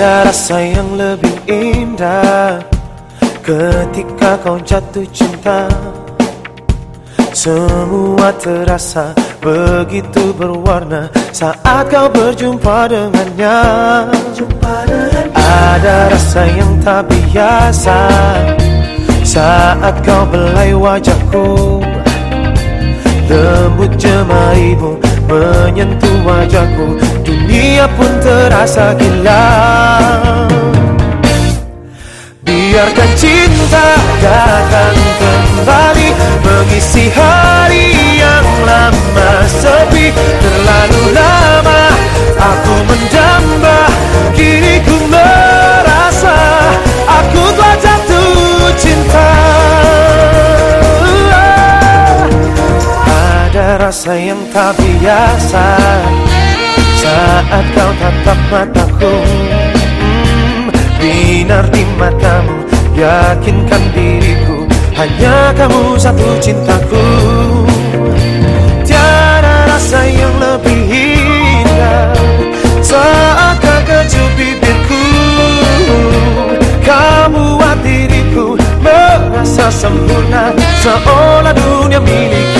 Ada rasa yang lebih indah Ketika kau jatuh cinta. Semua terasa begitu berwarna Saat kau berjumpa dengannya. Ada rasa yang tak biasa Saat kau belai wajahku. Lembut jemarimu menyentuh wajahku Dunia pun terasa gila Biarkan cinta datang kembali Mengisi hari yang lama sepi. Terlalu lama aku mendamba Kini ku merasa aku telah jatuh cinta. Ada rasa yang tak biasa Saat kau tatap mataku hmm, Binar di matamu Yakinkan diriku Hanya kamu satu cintaku. Tiada rasa yang lebih indah Saat kau kecup bibirku. Kamu buat diriku Merasa sempurna Seolah dunia milik